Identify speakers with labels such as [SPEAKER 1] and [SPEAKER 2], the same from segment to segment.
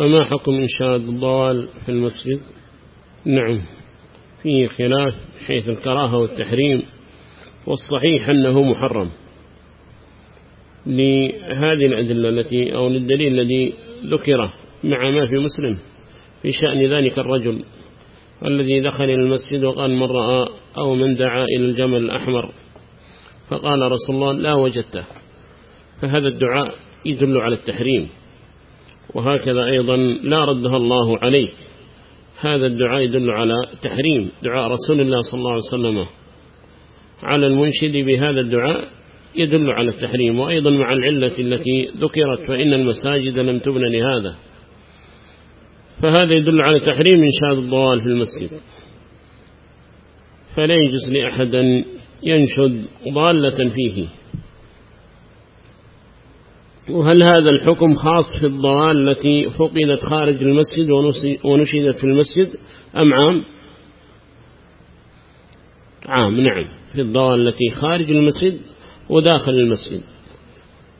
[SPEAKER 1] فما حكم إنشاد الضوال في المسجد؟ نعم فيه خلاف حيث الكراهة والتحريم والصحيح أنه محرم. لهذه الأدلة التي أو للدليل الذي ذكره مع ما في مسلم في شأن ذلك الرجل الذي دخل إلى المسجد وقال من رأى أو من دعا إلى الجمل الأحمر فقال رسول الله لا وجدته. فهذا الدعاء يدل على التحريم. وهكذا أيضا لا ردها الله عليه هذا الدعاء يدل على تحريم دعاء رسول الله صلى الله عليه وسلم. على المنشد بهذا الدعاء يدل على التحريم وأيضا مع العلة التي ذكرت فإن المساجد لم تبنى لهذا. فهذا يدل على تحريم إنشاد الضوال في المسجد. فلا يجوز لأحد ينشد ضالة فيه. وهل هذا الحكم خاص في الضوال التي فقدت خارج المسجد ونشدت في المسجد؟ أم عام؟ عام نعم. في الضوال التي خارج المسجد وداخل المسجد.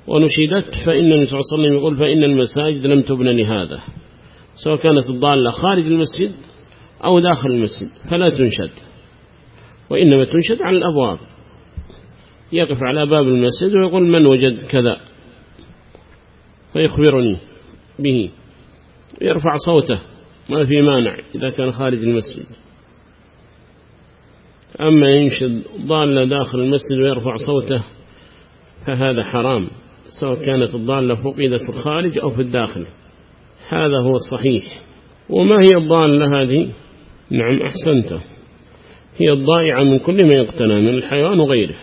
[SPEAKER 1] ونشدت فإن النبي صلى الله عليه وسلم يقول فإن المساجد لم تبنى لهذا. سواء كانت الضالة خارج المسجد أو داخل المسجد فلا تنشد. وإنما تنشد على الأبواب. يقف على باب المسجد ويقول من وجد كذا؟ فيخبرني به يرفع صوته ما في مانع إذا كان خارج المسجد. أما ينشد ضالة داخل المسجد ويرفع صوته فهذا حرام سواء كانت الضالة فقيدة في الخارج أو في الداخل. هذا هو الصحيح. وما هي الضالة هذه؟ نعم أحسنت. هي الضائعة من كل ما يقتنى من الحيوان وغيره.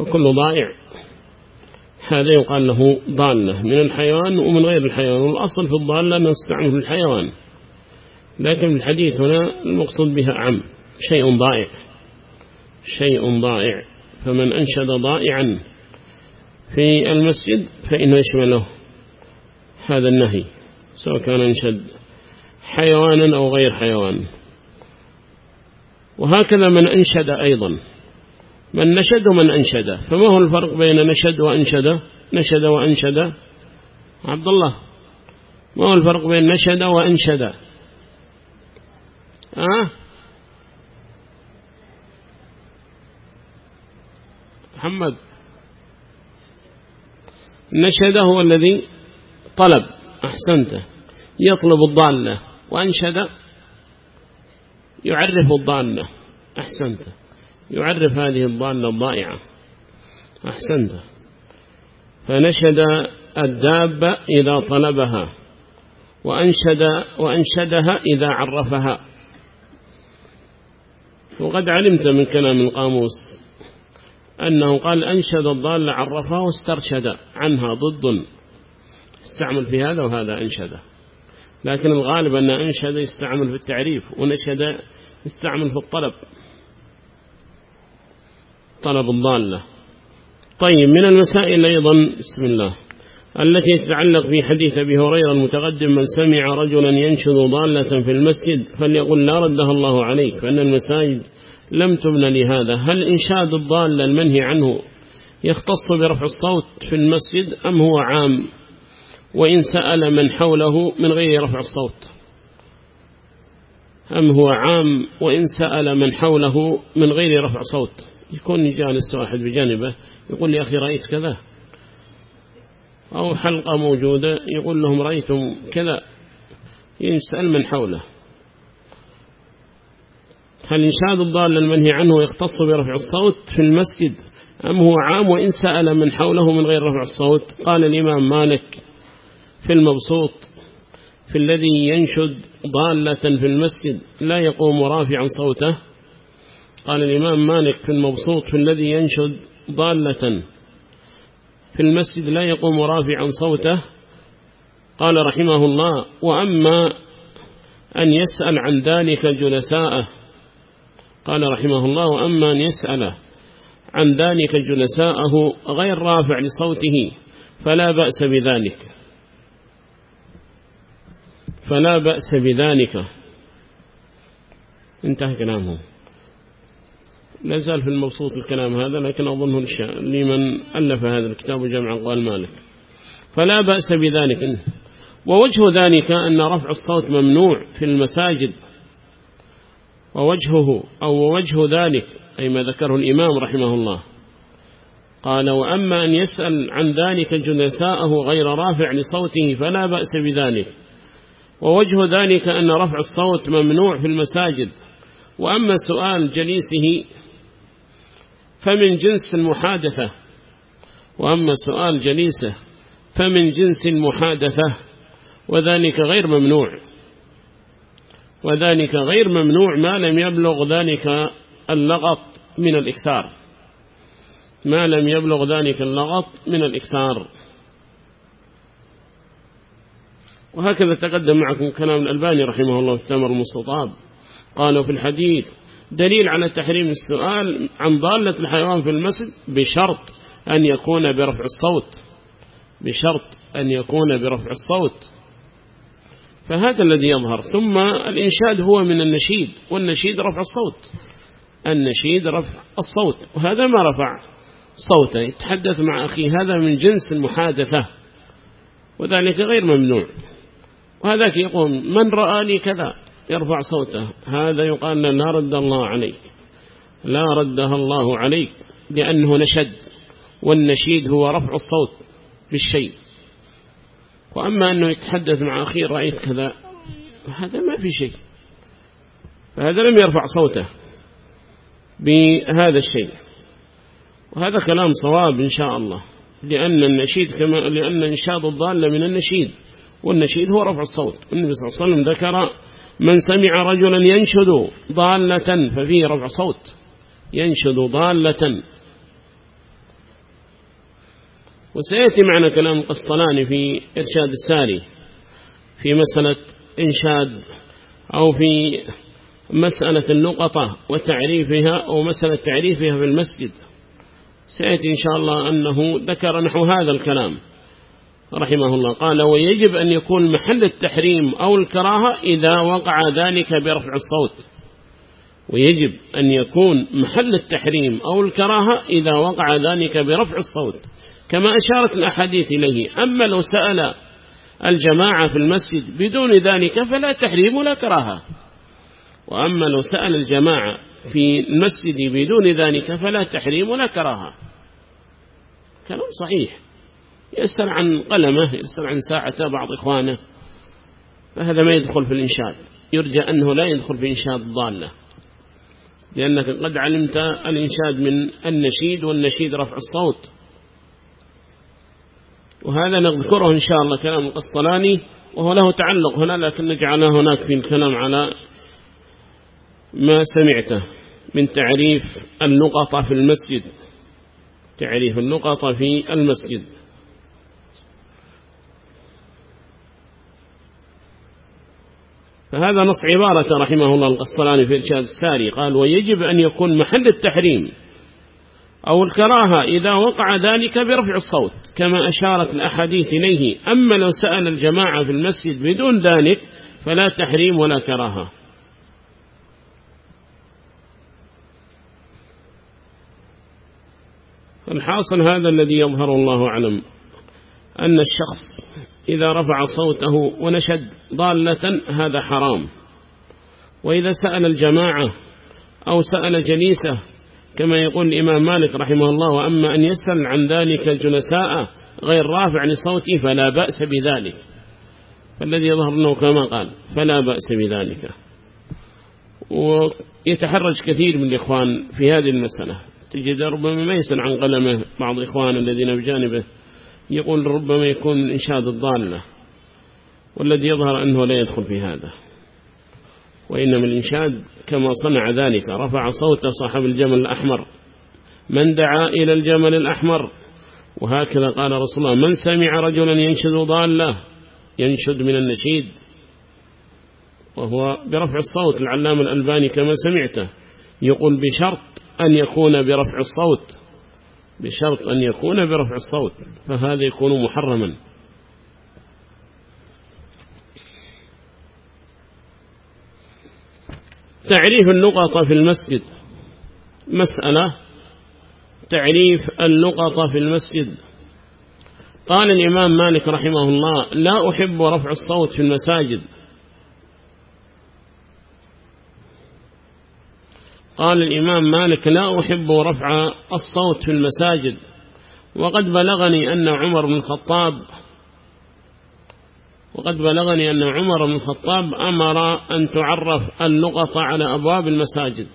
[SPEAKER 1] وكل ضائع هذا يقال له ضالة. من الحيوان ومن غير الحيوان والأصل في الضالة نستعمل في الحيوان. لكن الحديث هنا المقصود بها عم شيء ضائع. شيء ضائع. فمن أنشد ضائعا في المسجد فإنه يشمله هذا النهي سواء كان أنشد حيوانا أو غير حيوان. وهكذا من أنشد أيضا. من نشد ومن أنشد. فما هو الفرق بين نشد وأنشد؟ نشد وأنشد. عبد الله ما هو الفرق بين نشد وأنشد؟ أه؟ محمد. نشد هو الذي طلب أحسنت. يطلب الضالة وأنشد يعرف الضالة أحسنت. يعرف هذه الضالة الضائعة. أحسنت فنشد الدابة إذا طلبها وأنشد وأنشدها إذا عرفها. وقد علمت من كلام القاموس أنه قال أنشد الضالة عرفها واسترشد عنها ضد. استعمل في هذا وهذا أنشد. لكن الغالب أن أنشد يستعمل في التعريف ونشد يستعمل في الطلب. طلب الضالة. طيب من المسائل أيضا بسم الله التي تتعلق في حديث أبي هريرة المتقدم من سمع رجلا ينشد ضالة في المسجد فليقول لا ردها الله عليك فأن المساجد لم تبنى لهذا. هل إنشاد الضالة المنهي عنه يختص برفع الصوت في المسجد أم هو عام؟ وإن سأل من حوله من غير رفع الصوت. أم هو عام؟ وإن سأل من حوله من غير رفع صوت. يكون جالس واحد بجانبه يقول لي أخي رأيت كذا. أو حلقة موجودة يقول لهم رأيتم كذا. يسأل من حوله. هل إنشاد الضال المنهي عنه يختص برفع الصوت في المسجد؟ أم هو عام وإن سأل من حوله من غير رفع الصوت؟ قال الإمام مالك في المبسوط في الذي ينشد ضالة في المسجد لا يقوم رافعا صوته. قال الإمام مالك في المبسوط في الذي ينشد ضالة في المسجد لا يقوم رافعا صوته قال رحمه الله وأما أن يسأل عن ذلك جلساءه قال رحمه الله وأما أن يسأل عن ذلك جلساءه غير رافع لصوته فلا بأس بذلك فلا بأس بذلك انتهى كلامه لا زال في المبسوط الكلام هذا لكن أظنه لمن ألف هذا الكتاب جمع قال مالك. فلا بأس بذلك. ووجه ذلك أن رفع الصوت ممنوع في المساجد. ووجهه أو وجه ذلك أي ما ذكره الإمام رحمه الله. قال وأما أن يسأل عن ذلك جلساءه غير رافع لصوته فلا بأس بذلك. ووجه ذلك أن رفع الصوت ممنوع في المساجد. وأما سؤال جليسه فمن جنس المحادثة. وأما سؤال جليسه فمن جنس المحادثة وذلك غير ممنوع. وذلك غير ممنوع ما لم يبلغ ذلك اللغط من الإكثار. ما لم يبلغ ذلك اللغط من الإكثار. وهكذا تقدم معكم كلام الألباني رحمه الله في تمر المستطاب. قالوا في الحديث دليل على تحريم السؤال عن ضالة الحيوان في المسجد بشرط أن يكون برفع الصوت. بشرط أن يكون برفع الصوت. فهذا الذي يظهر. ثم الإنشاد هو من النشيد والنشيد رفع الصوت. النشيد رفع الصوت. وهذا ما رفع صوته. يتحدث مع أخي هذا من جنس المحادثة. وذلك غير ممنوع. وهذاك يقول من رآني كذا. يرفع صوته. هذا يقال لا رد الله عليك. لا ردها الله عليك لأنه نشد والنشيد هو رفع الصوت بالشيء. وأما أنه يتحدث مع أخي رأيت كذا هذا ما في شيء. فهذا لم يرفع صوته بهذا الشيء. وهذا كلام صواب إن شاء الله. لأن النشيد كما لأن إنشاد الضالة من النشيد والنشيد هو رفع الصوت. النبي صلى الله عليه وسلم ذكر من سمع رجلا ينشد ضالة ففيه رفع صوت. ينشد ضالة. وسيأتي معنا كلام القسطلاني في إرشاد الساري في مسألة إنشاد أو في مسألة النقطة وتعريفها أو مسألة تعريفها في المسجد. سيأتي إن شاء الله أنه ذكر نحو هذا الكلام. رحمه الله قال ويجب أن يكون محل التحريم أو الكراهة إذا وقع ذلك برفع الصوت. ويجب أن يكون محل التحريم أو الكراهة إذا وقع ذلك برفع الصوت. كما أشارت الأحاديث إليه. أما لو سأل الجماعة في المسجد بدون ذلك فلا تحريم ولا كراهة. وأما لو سأل الجماعة في المسجد بدون ذلك فلا تحريم ولا كراهة. كلام صحيح. يسأل عن قلمه يسأل عن ساعة بعض إخوانه. فهذا ما يدخل في الإنشاد. يرجى أنه لا يدخل في إنشاد الضالة لأنك قد علمت الإنشاد من النشيد والنشيد رفع الصوت. وهذا نذكره إن شاء الله كلام القسطلاني وهو له تعلق هنا لكن نجعله هناك في الكلام على ما سمعته من تعريف النقطة في المسجد. تعريف النقطة في المسجد. فهذا نص عبارة رحمه الله القسطلاني في إرشاد الساري. قال ويجب أن يكون محل التحريم أو الكراهة إذا وقع ذلك برفع الصوت. كما أشارت الأحاديث إليه أما لو سأل الجماعة في المسجد بدون ذلك فلا تحريم ولا كراهة. الحاصل هذا الذي يظهر الله أعلم أن الشخص إذا رفع صوته ونشد ضالة هذا حرام. وإذا سأل الجماعة أو سأل جليسة كما يقول الإمام مالك رحمه الله وأما أن يسأل عن ذلك الجلساء غير رافع لصوته فلا بأس بذلك. فالذي يظهر أنه كما قال فلا بأس بذلك. ويتحرج كثير من الإخوان في هذه المسألة. تجد ربما ما يسأل عن قلمه بعض إخوان الذين بجانبه. يقول ربما يكون إنشاد الضالة والذي يظهر أنه لا يدخل في هذا وإنما الإنشاد كما صنع ذلك رفع صوت صاحب الجمل الأحمر من دعا إلى الجمل الأحمر؟ وهكذا قال رسول الله من سمع رجلا ينشد ضالة ينشد من النشيد وهو برفع الصوت العلام الألباني كما سمعته يقول بشرط أن يكون برفع الصوت. بشرط أن يكون برفع الصوت فهذا يكون محرما. تعريف النقطة في المسجد. مسألة تعريف النقطة في المسجد. قال الإمام مالك رحمه الله لا أحب رفع الصوت في المساجد. قال الإمام مالك لا أحب رفع الصوت في المساجد وقد بلغني أن عمر بن الخطاب وقد بلغني أن عمر بن الخطاب أمر أن تعرف اللغة على أبواب المساجد.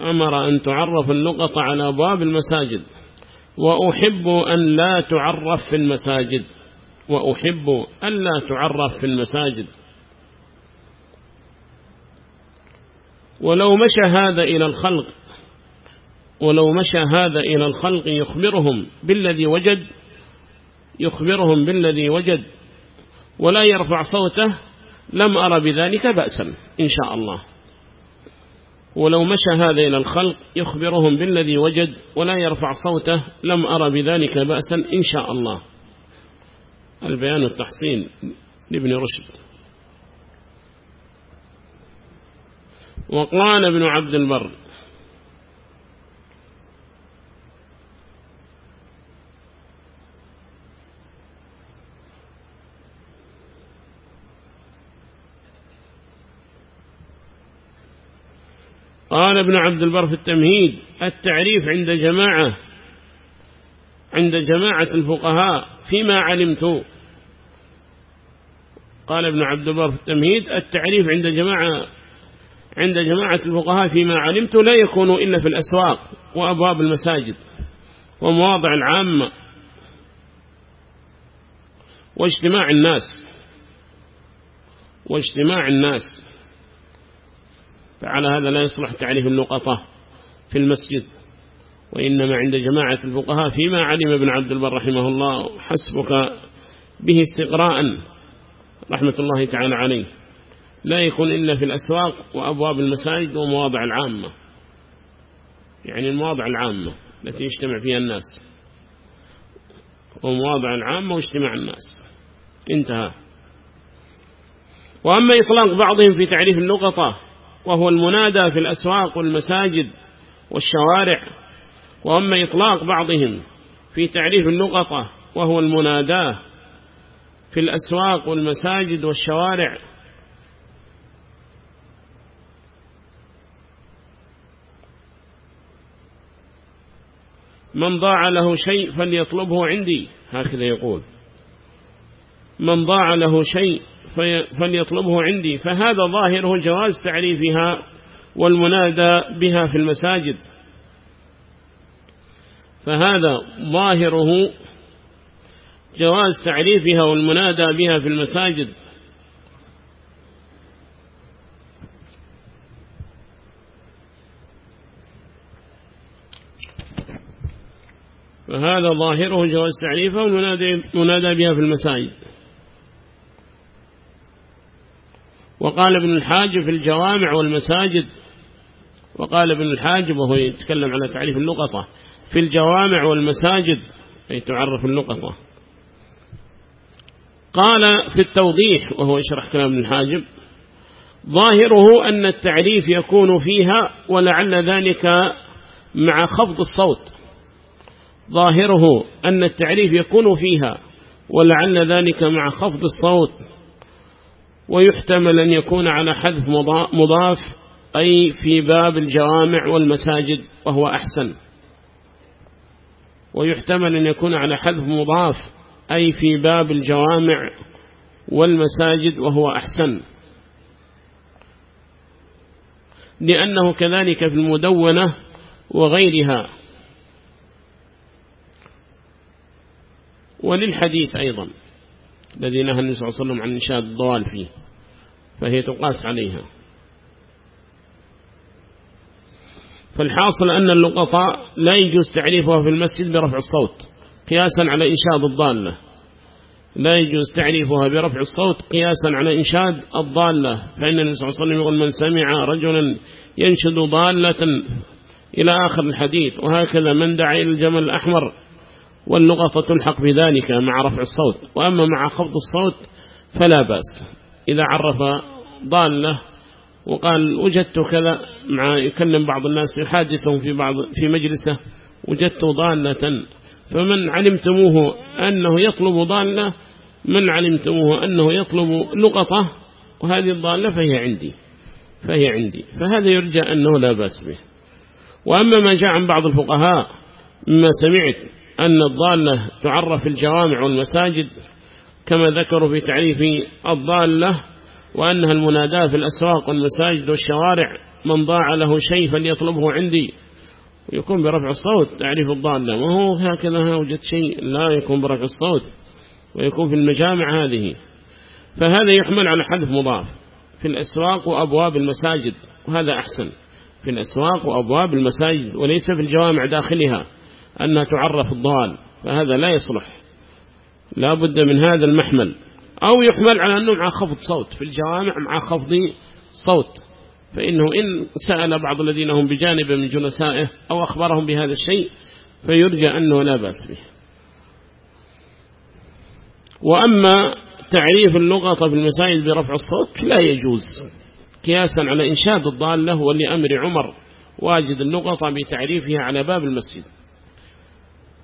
[SPEAKER 1] أمر أن تعرف اللغة على أبواب المساجد وأحب أن لا تعرف في المساجد وأحب أن لا تعرف في المساجد. ولو مشى هذا إلى الخلق ولو مشى هذا إلى الخلق يخبرهم بالذي وجد يخبرهم بالذي وجد ولا يرفع صوته لم أرى بذلك بأسا إن شاء الله. ولو مشى هذا إلى الخلق يخبرهم بالذي وجد ولا يرفع صوته لم أرى بذلك بأسا إن شاء الله. البيان التحصين لابن رشد. وقال ابن عبد البر. قال ابن عبد البر في التمهيد التعريف عند جماعة عند جماعة الفقهاء فيما علمت. قال ابن عبد البر في التمهيد التعريف عند جماعة عند جماعة الفقهاء فيما علمت لا يكون إلا في الأسواق وأبواب المساجد ومواضع العامة واجتماع الناس واجتماع الناس. فعلى هذا لا يصلح تعريف اللقطة في المسجد وإنما عند جماعة الفقهاء فيما علم ابن عبد البر رحمه الله حسبك به استقراء رحمة الله تعالى عليه. لا يكون إلا في الأسواق وأبواب المساجد ومواضع العامة. يعني المواضع العامة التي يجتمع فيها الناس. ومواضع العامة واجتماع الناس. انتهى. وأما إطلاق بعضهم في تعريف اللغة وهو المنادى في الأسواق والمساجد والشوارع وأما إطلاق بعضهم في تعريف اللغة وهو المنادى في الأسواق والمساجد والشوارع من ضاع له شيء فليطلبه عندي. هكذا يقول. من ضاع له شيء فليطلبه عندي. فهذا ظاهره جواز تعريفها والمنادى بها في المساجد. فهذا ظاهره جواز تعريفها والمنادى بها في المساجد. فهذا ظاهره جواز تعريفه والمنادى بها في المساجد. وقال ابن الحاج في الجوامع والمساجد وقال ابن الحاج وهو يتكلم على تعريف اللقطة في الجوامع والمساجد أي تعرف اللقطة قال في التوضيح وهو يشرح كلام ابن الحاجب ظاهره أن التعريف يكون فيها ولعل ذلك مع خفض الصوت. ظاهره أن التعريف يكون فيها ولعل ذلك مع خفض الصوت ويحتمل أن يكون على حذف مضاف أي في باب الجوامع والمساجد وهو أحسن. ويحتمل أن يكون على حذف مضاف أي في باب الجوامع والمساجد وهو أحسن. لأنه كذلك في المدونة وغيرها وللحديث أيضا الذي نهى النبي صلى الله عليه وسلم عن إنشاد الضوال فيه فهي تقاس عليها. فالحاصل أن اللقطاء لا يجوز تعريفها في المسجد برفع الصوت قياسا على إنشاد الضالة. لا يجوز تعريفها برفع الصوت قياسا على إنشاد الضالة. فإن النبي صلى الله عليه وسلم يقول من سمع رجلا ينشد ضالة إلى آخر الحديث وهكذا من دعا إلى الجمل الأحمر واللغة تلحق بذلك مع رفع الصوت. وأما مع خفض الصوت فلا بأس. إذا عرف ضالة وقال وجدت كذا مع يكلم بعض الناس يحادثهم في بعض في مجلسه وجدت ضالة فمن علمتموه أنه يطلب ضالة من علمتموه أنه يطلب لقطة وهذه الضالة فهي عندي فهي عندي فهذا يرجى أنه لا بأس به. وأما ما جاء عن بعض الفقهاء مما سمعت أن الضالة تعرف الجوامع والمساجد كما ذكروا في تعريف الضالة وأنها المناداة في الأسواق والمساجد والشوارع من ضاع له شيء فليطلبه عندي. ويكون برفع الصوت تعريف الضالة ما هو هكذا وجد شيء لا يكون برفع الصوت ويكون في المجامع هذه. فهذا يحمل على حذف مضاف في الأسواق وأبواب المساجد وهذا أحسن في الأسواق وأبواب المساجد وليس في الجوامع داخلها. أنها تعرف الضال فهذا لا يصلح. لا بد من هذا المحمل. أو يحمل على أنه مع خفض صوت. في الجوامع مع خفض صوت. فإنه إن سأل بعض الذين هم بجانب من جلسائه أو أخبرهم بهذا الشيء فيرجى أنه لا بأس به. وأما تعريف اللغة في المساجد برفع الصوت لا يجوز. قياسا على إنشاد الضالة ولأمر عمر واجد اللغة بتعريفها على باب المسجد.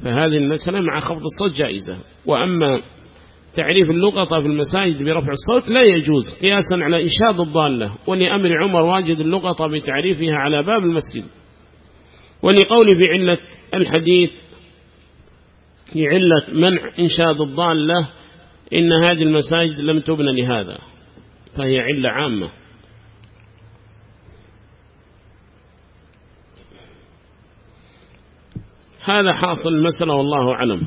[SPEAKER 1] فهذه المسألة مع خفض الصوت جائزة. وأما تعريف اللغة في المساجد برفع الصوت لا يجوز قياسا على إنشاد الضالة ولأمر عمر واجد اللغة بتعريفها على باب المسجد. ولقول في علة الحديث في علة منع إنشاد الضالة إن هذه المساجد لم تبنى لهذا فهي علة عامة. هذا حاصل المسألة والله أعلم.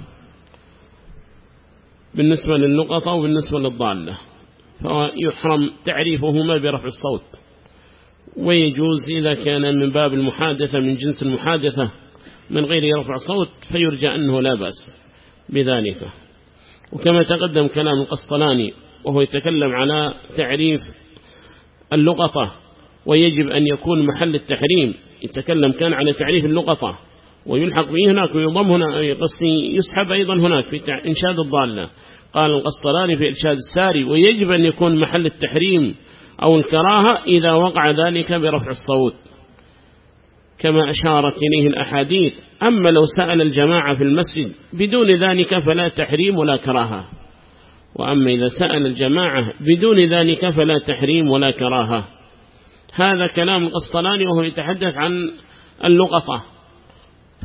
[SPEAKER 1] بالنسبة للنقطة وبالنسبة للضالة. فيحرم تعريفهما برفع الصوت. ويجوز إذا كان من باب المحادثة من جنس المحادثة من غير رفع صوت فيرجى أنه لا بأس بذلك. وكما تقدم كلام القسطلاني وهو يتكلم على تعريف اللقطة ويجب أن يكون محل التحريم. يتكلم كان على تعريف اللقطة. ويلحق به هناك ويضم هنا قصدي يسحب أيضا هناك في إنشاد الضالة. قال القسطلاني في إرشاد الساري ويجب أن يكون محل التحريم أو الكراهة إذا وقع ذلك برفع الصوت. كما أشارت إليه الأحاديث أما لو سأل الجماعة في المسجد بدون ذلك فلا تحريم ولا كراهة. وأما إذا سأل الجماعة بدون ذلك فلا تحريم ولا كراهة. هذا كلام القسطلاني وهو يتحدث عن اللغطة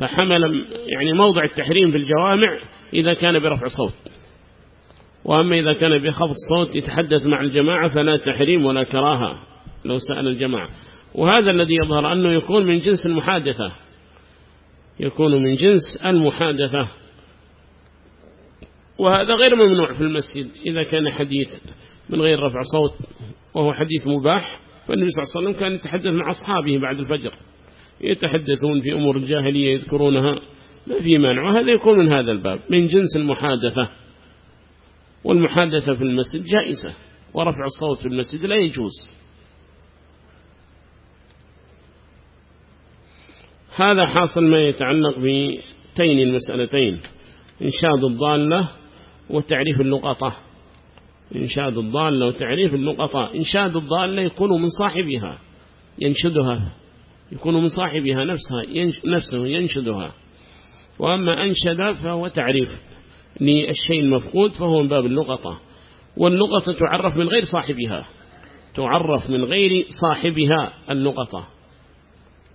[SPEAKER 1] فحمل يعني موضع التحريم في الجوامع إذا كان برفع صوت. وأما إذا كان بخفض صوت يتحدث مع الجماعة فلا تحريم ولا كراهة لو سأل الجماعة. وهذا الذي يظهر أنه يكون من جنس المحادثة. يكون من جنس المحادثة. وهذا غير ممنوع في المسجد. إذا كان حديث من غير رفع صوت وهو حديث مباح فالنبي صلى الله عليه وسلم كان يتحدث مع أصحابه بعد الفجر. يتحدثون في أمور الجاهلية يذكرونها ما في مانع. وهذا يكون من هذا الباب من جنس المحادثة. والمحادثة في المسجد جائزة ورفع الصوت في المسجد لا يجوز. هذا حاصل ما يتعلق بتين المسألتين إنشاد الضالة وتعريف اللقطة إنشاد الضالة وتعريف اللقطة إنشاد الضالة يكون من صاحبها ينشدها. يكون من صاحبها نفسها نفسه ينشدها. وأما أنشد فهو تعريف للشيء المفقود فهو من باب اللغة واللغة تعرف من غير صاحبها. تعرف من غير صاحبها اللغة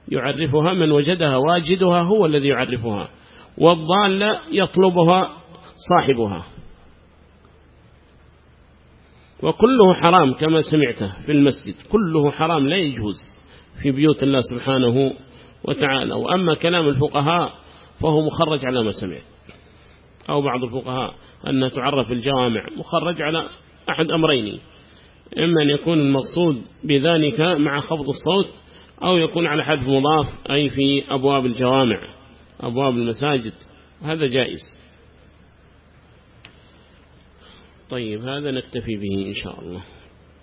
[SPEAKER 1] يعرفها من وجدها واجدها هو الذي يعرفها. والضالة يطلبها صاحبها. وكله حرام كما سمعته في المسجد. كله حرام لا يجوز. في بيوت الله سبحانه وتعالى. وأما كلام الفقهاء فهو مخرج على ما سمعت. أو بعض الفقهاء أن تعرف الجوامع مخرج على أحد أمرين. إما أن يكون المقصود بذلك مع خفض الصوت أو يكون على حد مضاف أي في أبواب الجوامع أبواب المساجد. هذا جائز. طيب هذا نكتفي به إن شاء الله.